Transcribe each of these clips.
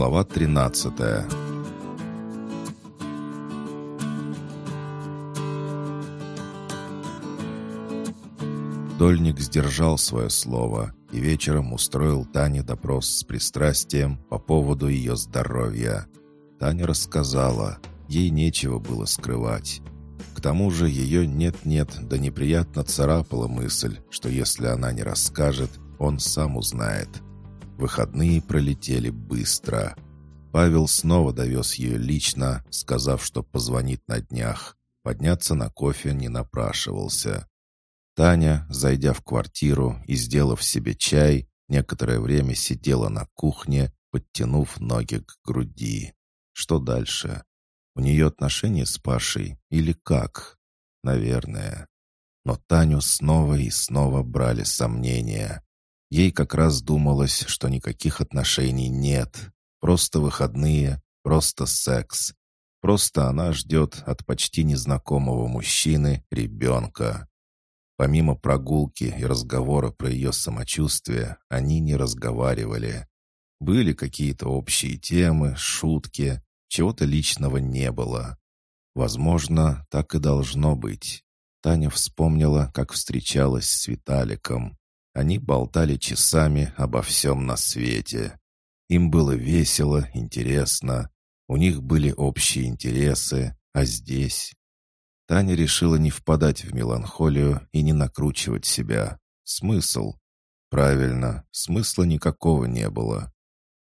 Глава 13 Дольник сдержал свое слово и вечером устроил Тане допрос с пристрастием по поводу ее здоровья. Таня рассказала, ей нечего было скрывать. К тому же ее нет-нет, да неприятно царапала мысль, что если она не расскажет, он сам узнает. Выходные пролетели быстро. Павел снова довез ее лично, сказав, что позвонит на днях. Подняться на кофе не напрашивался. Таня, зайдя в квартиру и сделав себе чай, некоторое время сидела на кухне, подтянув ноги к груди. Что дальше? У нее отношения с Пашей или как? Наверное. Но Таню снова и снова брали сомнения. Ей как раз думалось, что никаких отношений нет. Просто выходные, просто секс. Просто она ждет от почти незнакомого мужчины ребенка. Помимо прогулки и разговора про ее самочувствие, они не разговаривали. Были какие-то общие темы, шутки, чего-то личного не было. Возможно, так и должно быть. Таня вспомнила, как встречалась с Виталиком. Они болтали часами обо всем на свете. Им было весело, интересно. У них были общие интересы, а здесь... Таня решила не впадать в меланхолию и не накручивать себя. Смысл? Правильно, смысла никакого не было.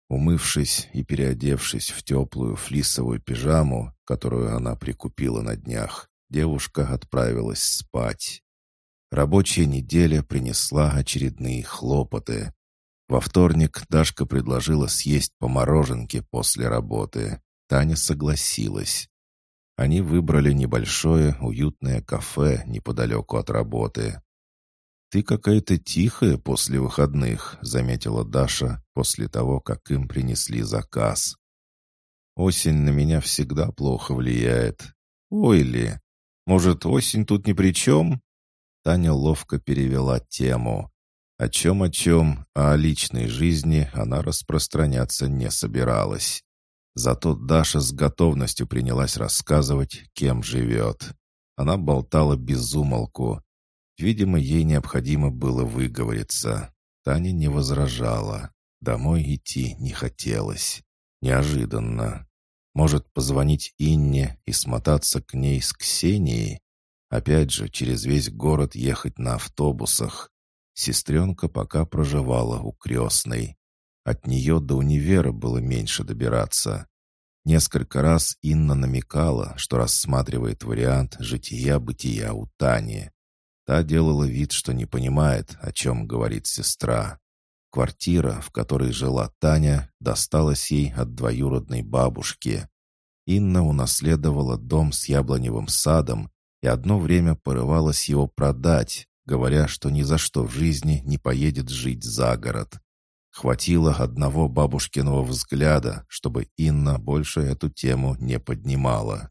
Умывшись и переодевшись в теплую флисовую пижаму, которую она прикупила на днях, девушка отправилась спать. Рабочая неделя принесла очередные хлопоты. Во вторник Дашка предложила съесть по мороженке после работы. Таня согласилась. Они выбрали небольшое уютное кафе неподалеку от работы. «Ты какая-то тихая после выходных», — заметила Даша после того, как им принесли заказ. «Осень на меня всегда плохо влияет. Ой ли, может, осень тут ни при чем?» Таня ловко перевела тему. О чем-о чем, а о личной жизни она распространяться не собиралась. Зато Даша с готовностью принялась рассказывать, кем живет. Она болтала без умолку. Видимо, ей необходимо было выговориться. Таня не возражала. Домой идти не хотелось. Неожиданно. Может, позвонить Инне и смотаться к ней с Ксенией? Опять же, через весь город ехать на автобусах. Сестренка пока проживала у крестной. От нее до универа было меньше добираться. Несколько раз Инна намекала, что рассматривает вариант жития-бытия у Тани. Та делала вид, что не понимает, о чем говорит сестра. Квартира, в которой жила Таня, досталась ей от двоюродной бабушки. Инна унаследовала дом с яблоневым садом и одно время порывалась его продать, говоря, что ни за что в жизни не поедет жить за город. Хватило одного бабушкиного взгляда, чтобы Инна больше эту тему не поднимала.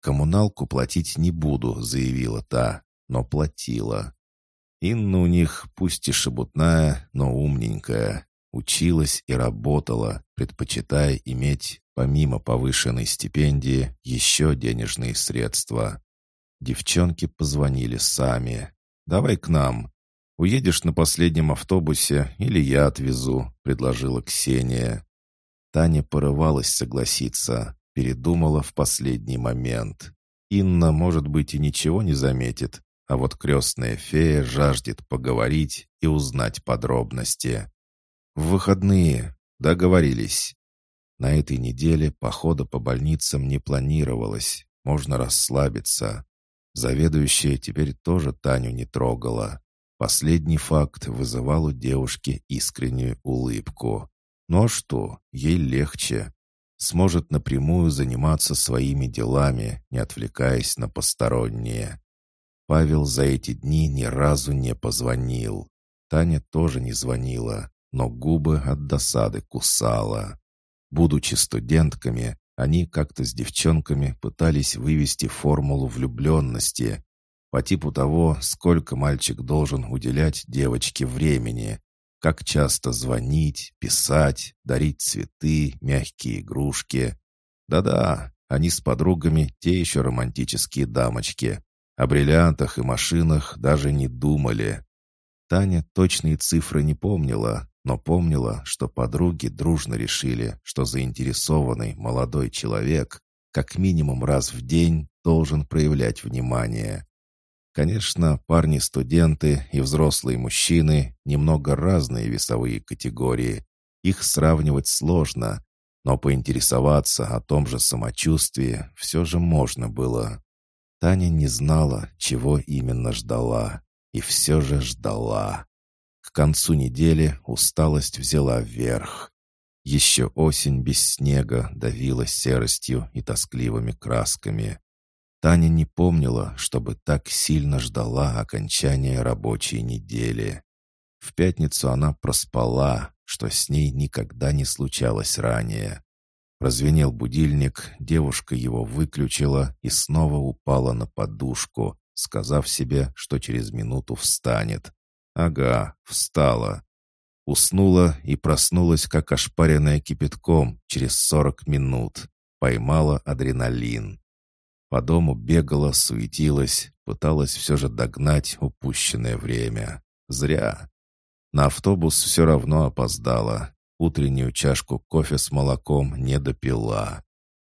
«Коммуналку платить не буду», — заявила та, но платила. Инна у них пусть и шебутная, но умненькая. Училась и работала, предпочитая иметь, помимо повышенной стипендии, еще денежные средства. Девчонки позвонили сами. «Давай к нам. «Уедешь на последнем автобусе или я отвезу», — предложила Ксения. Таня порывалась согласиться, передумала в последний момент. Инна, может быть, и ничего не заметит, а вот крестная фея жаждет поговорить и узнать подробности. «В выходные. Договорились». На этой неделе похода по больницам не планировалось, можно расслабиться. Заведующая теперь тоже Таню не трогала. Последний факт вызывал у девушки искреннюю улыбку. Ну а что, ей легче. Сможет напрямую заниматься своими делами, не отвлекаясь на посторонние. Павел за эти дни ни разу не позвонил. Таня тоже не звонила, но губы от досады кусала. Будучи студентками, они как-то с девчонками пытались вывести формулу влюбленности, по типу того, сколько мальчик должен уделять девочке времени. Как часто звонить, писать, дарить цветы, мягкие игрушки. Да-да, они с подругами те еще романтические дамочки. О бриллиантах и машинах даже не думали. Таня точные цифры не помнила, но помнила, что подруги дружно решили, что заинтересованный молодой человек как минимум раз в день должен проявлять внимание. Конечно, парни-студенты и взрослые мужчины — немного разные весовые категории. Их сравнивать сложно, но поинтересоваться о том же самочувствии все же можно было. Таня не знала, чего именно ждала, и все же ждала. К концу недели усталость взяла вверх. Еще осень без снега давила серостью и тоскливыми красками. Таня не помнила, чтобы так сильно ждала окончания рабочей недели. В пятницу она проспала, что с ней никогда не случалось ранее. Прозвенел будильник, девушка его выключила и снова упала на подушку, сказав себе, что через минуту встанет. Ага, встала. Уснула и проснулась, как ошпаренная кипятком, через сорок минут. Поймала адреналин. По дому бегала, суетилась, пыталась все же догнать упущенное время. Зря. На автобус все равно опоздала. Утреннюю чашку кофе с молоком не допила.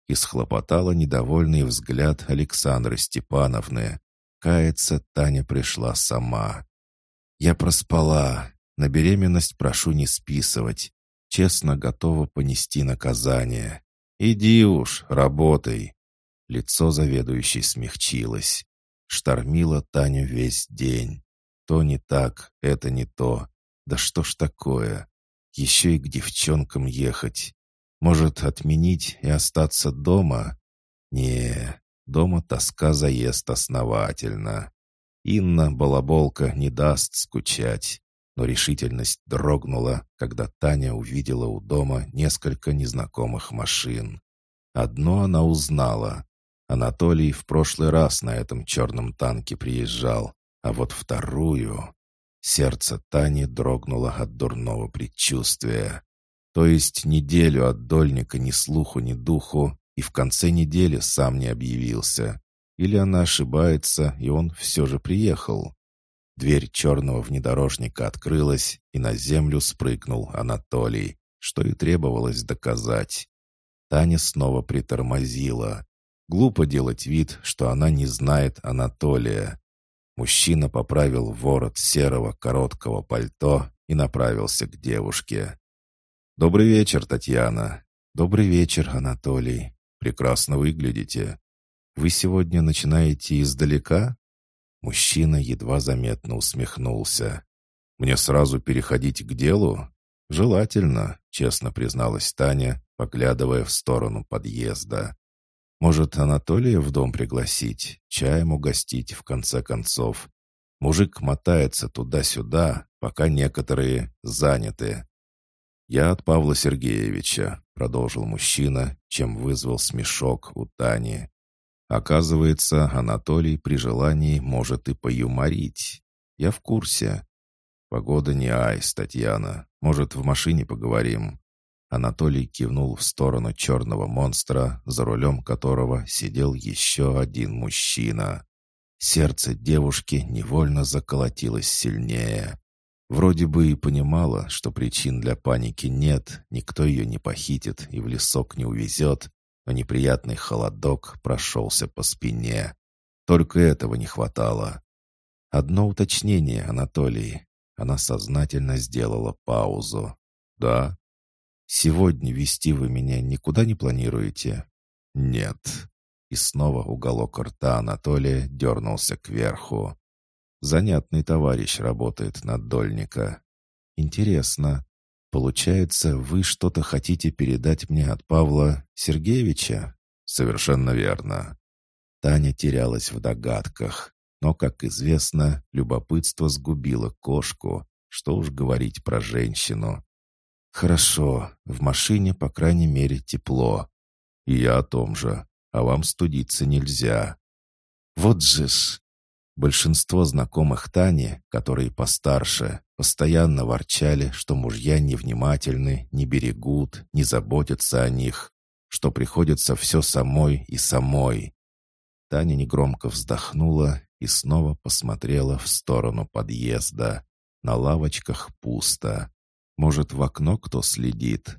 И схлопотала недовольный взгляд Александры Степановны. Каяться Таня пришла сама. «Я проспала. На беременность прошу не списывать. Честно готова понести наказание. Иди уж, работай». Лицо заведующей смягчилось. Штормила Таню весь день. То не так, это не то. Да что ж такое? Еще и к девчонкам ехать. Может, отменить и остаться дома? Не, дома тоска заест основательно. Инна, балаболка, не даст скучать. Но решительность дрогнула, когда Таня увидела у дома несколько незнакомых машин. Одно она узнала. Анатолий в прошлый раз на этом черном танке приезжал, а вот вторую... Сердце Тани дрогнуло от дурного предчувствия. То есть неделю от дольника ни слуху, ни духу, и в конце недели сам не объявился. Или она ошибается, и он все же приехал. Дверь черного внедорожника открылась, и на землю спрыгнул Анатолий, что и требовалось доказать. Таня снова притормозила. Глупо делать вид, что она не знает Анатолия. Мужчина поправил ворот серого короткого пальто и направился к девушке. «Добрый вечер, Татьяна». «Добрый вечер, Анатолий. Прекрасно выглядите. Вы сегодня начинаете издалека?» Мужчина едва заметно усмехнулся. «Мне сразу переходить к делу?» «Желательно», — честно призналась Таня, поглядывая в сторону подъезда. «Может, Анатолия в дом пригласить, чаем угостить, в конце концов? Мужик мотается туда-сюда, пока некоторые заняты». «Я от Павла Сергеевича», — продолжил мужчина, чем вызвал смешок у Тани. Оказывается, Анатолий при желании может и поюморить. Я в курсе. Погода не айс, Татьяна. Может, в машине поговорим?» Анатолий кивнул в сторону черного монстра, за рулем которого сидел еще один мужчина. Сердце девушки невольно заколотилось сильнее. Вроде бы и понимала, что причин для паники нет, никто ее не похитит и в лесок не увезет, но неприятный холодок прошелся по спине. Только этого не хватало. Одно уточнение, Анатолий. Она сознательно сделала паузу. «Да?» «Сегодня вести вы меня никуда не планируете?» «Нет». И снова уголок рта Анатолия дернулся кверху. «Занятный товарищ работает над Дольника. Интересно, Получается, вы что-то хотите передать мне от Павла Сергеевича? Совершенно верно. Таня терялась в догадках, но, как известно, любопытство сгубило кошку. Что уж говорить про женщину. Хорошо, в машине, по крайней мере, тепло. И я о том же. А вам студиться нельзя. Вот же ж! Большинство знакомых Тани, которые постарше, Постоянно ворчали, что мужья невнимательны, не берегут, не заботятся о них, что приходится все самой и самой. Таня негромко вздохнула и снова посмотрела в сторону подъезда. На лавочках пусто. Может, в окно кто следит?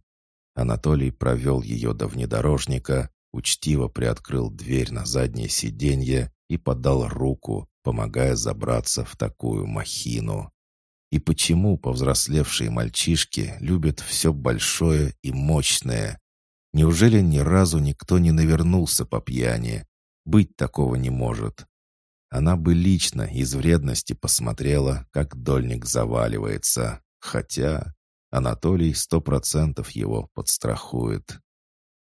Анатолий провел ее до внедорожника, учтиво приоткрыл дверь на заднее сиденье и подал руку, помогая забраться в такую махину. И почему повзрослевшие мальчишки любят все большое и мощное? Неужели ни разу никто не навернулся по пьяни? Быть такого не может. Она бы лично из вредности посмотрела, как дольник заваливается. Хотя Анатолий сто процентов его подстрахует.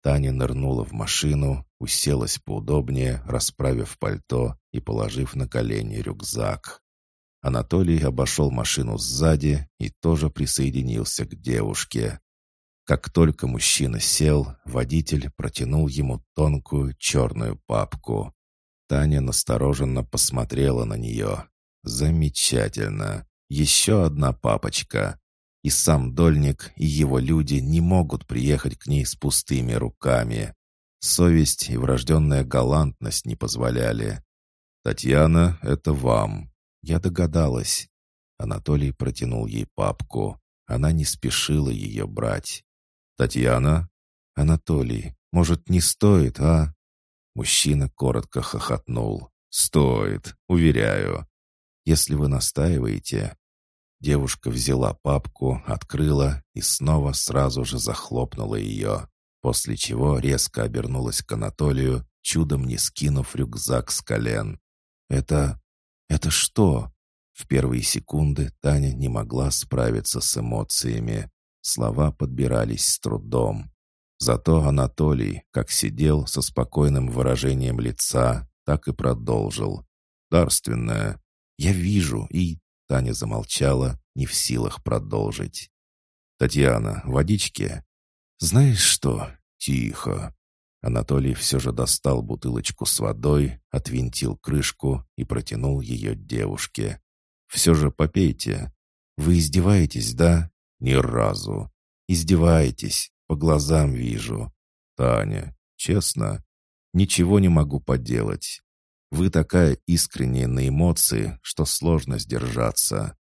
Таня нырнула в машину, уселась поудобнее, расправив пальто и положив на колени рюкзак. Анатолий обошел машину сзади и тоже присоединился к девушке. Как только мужчина сел, водитель протянул ему тонкую черную папку. Таня настороженно посмотрела на нее. «Замечательно. Еще одна папочка. И сам Дольник, и его люди не могут приехать к ней с пустыми руками. Совесть и врожденная галантность не позволяли. «Татьяна, это вам». Я догадалась. Анатолий протянул ей папку. Она не спешила ее брать. «Татьяна?» «Анатолий, может, не стоит, а?» Мужчина коротко хохотнул. «Стоит, уверяю. Если вы настаиваете...» Девушка взяла папку, открыла и снова сразу же захлопнула ее, после чего резко обернулась к Анатолию, чудом не скинув рюкзак с колен. «Это... это что?» В первые секунды Таня не могла справиться с эмоциями. Слова подбирались с трудом. Зато Анатолий, как сидел со спокойным выражением лица, так и продолжил. «Дарственное. Я вижу, и...» Таня замолчала, не в силах продолжить. «Татьяна, водички?» «Знаешь что? Тихо». Анатолий все же достал бутылочку с водой, отвинтил крышку и протянул ее девушке. «Все же попейте. Вы издеваетесь, да? Ни разу. Издеваетесь. По глазам вижу. Таня, честно, ничего не могу поделать. Вы такая искренняя на эмоции, что сложно сдержаться».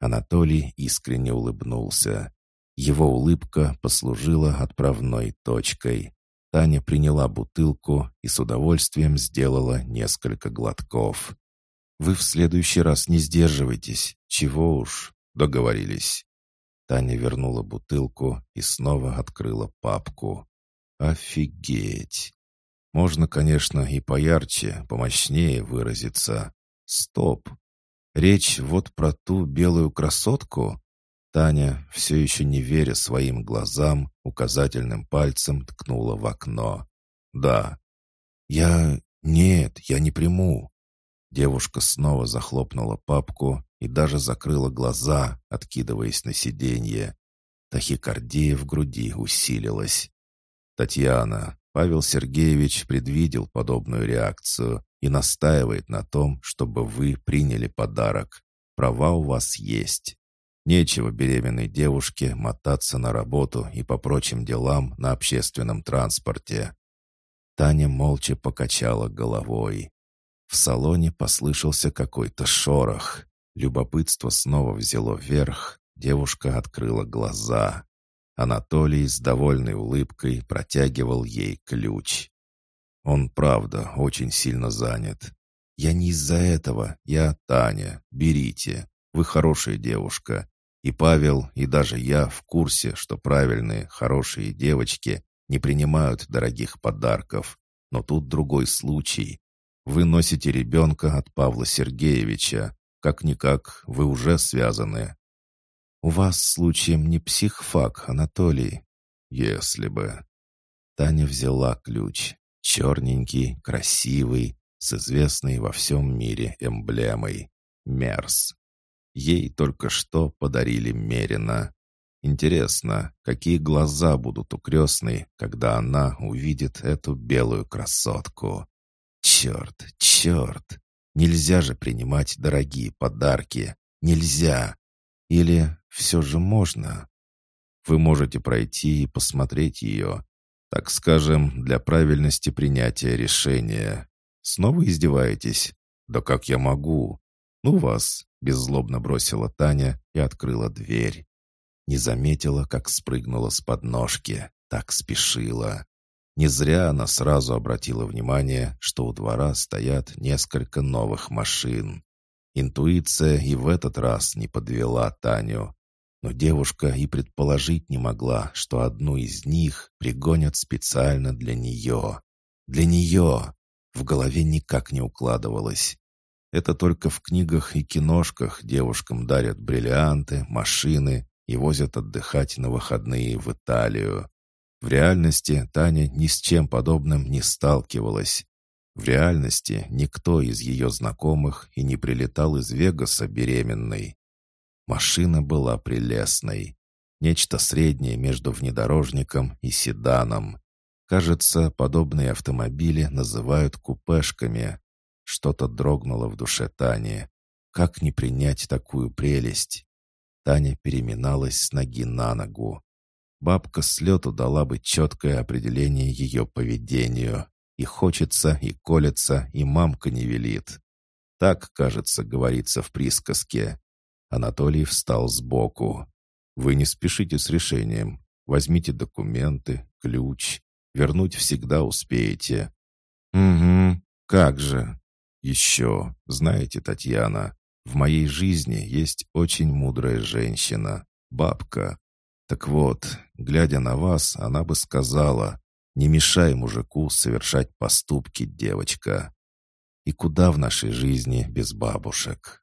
Анатолий искренне улыбнулся. Его улыбка послужила отправной точкой. Таня приняла бутылку и с удовольствием сделала несколько глотков. «Вы в следующий раз не сдерживайтесь. Чего уж?» «Договорились». Таня вернула бутылку и снова открыла папку. «Офигеть! Можно, конечно, и поярче, помощнее выразиться. Стоп! Речь вот про ту белую красотку?» Таня, все еще не веря своим глазам, указательным пальцем ткнула в окно. «Да». «Я... Нет, я не приму». Девушка снова захлопнула папку и даже закрыла глаза, откидываясь на сиденье. Тахикардия в груди усилилась. «Татьяна, Павел Сергеевич предвидел подобную реакцию и настаивает на том, чтобы вы приняли подарок. Права у вас есть. Нечего беременной девушке мотаться на работу и по прочим делам на общественном транспорте. Таня молча покачала головой. В салоне послышался какой-то шорох. Любопытство снова взяло верх. Девушка открыла глаза. Анатолий с довольной улыбкой протягивал ей ключ. Он, правда, очень сильно занят. Я не из-за этого. Я Таня. Берите. Вы хорошая девушка. И Павел, и даже я в курсе, что правильные, хорошие девочки не принимают дорогих подарков. Но тут другой случай. Вы носите ребенка от Павла Сергеевича. Как-никак, вы уже связаны. «У вас случаем не психфак, Анатолий?» «Если бы...» Таня взяла ключ. Черненький, красивый, с известной во всем мире эмблемой. Мерс. Ей только что подарили Мерина. Интересно, какие глаза будут у крестной, когда она увидит эту белую красотку? Черт, черт! Нельзя же принимать дорогие подарки. Нельзя! Или все же можно? Вы можете пройти и посмотреть ее, так скажем, для правильности принятия решения. Снова издеваетесь? Да как я могу? Ну вас, беззлобно бросила Таня и открыла дверь. Не заметила, как спрыгнула с подножки, так спешила. Не зря она сразу обратила внимание, что у двора стоят несколько новых машин. Интуиция и в этот раз не подвела Таню. Но девушка и предположить не могла, что одну из них пригонят специально для нее. Для нее! В голове никак не укладывалось. Это только в книгах и киношках девушкам дарят бриллианты, машины и возят отдыхать на выходные в Италию. В реальности Таня ни с чем подобным не сталкивалась. В реальности никто из ее знакомых и не прилетал из Вегаса беременной. Машина была прелестной. Нечто среднее между внедорожником и седаном. Кажется, подобные автомобили называют купешками. Что-то дрогнуло в душе Тани. Как не принять такую прелесть? Таня переминалась с ноги на ногу. Бабка с лету дала бы четкое определение ее поведению. И хочется, и колется, и мамка не велит. Так, кажется, говорится в присказке. Анатолий встал сбоку. «Вы не спешите с решением. Возьмите документы, ключ. Вернуть всегда успеете». «Угу, как же». «Еще, знаете, Татьяна, в моей жизни есть очень мудрая женщина, бабка. Так вот, глядя на вас, она бы сказала, не мешай мужику совершать поступки, девочка. И куда в нашей жизни без бабушек?»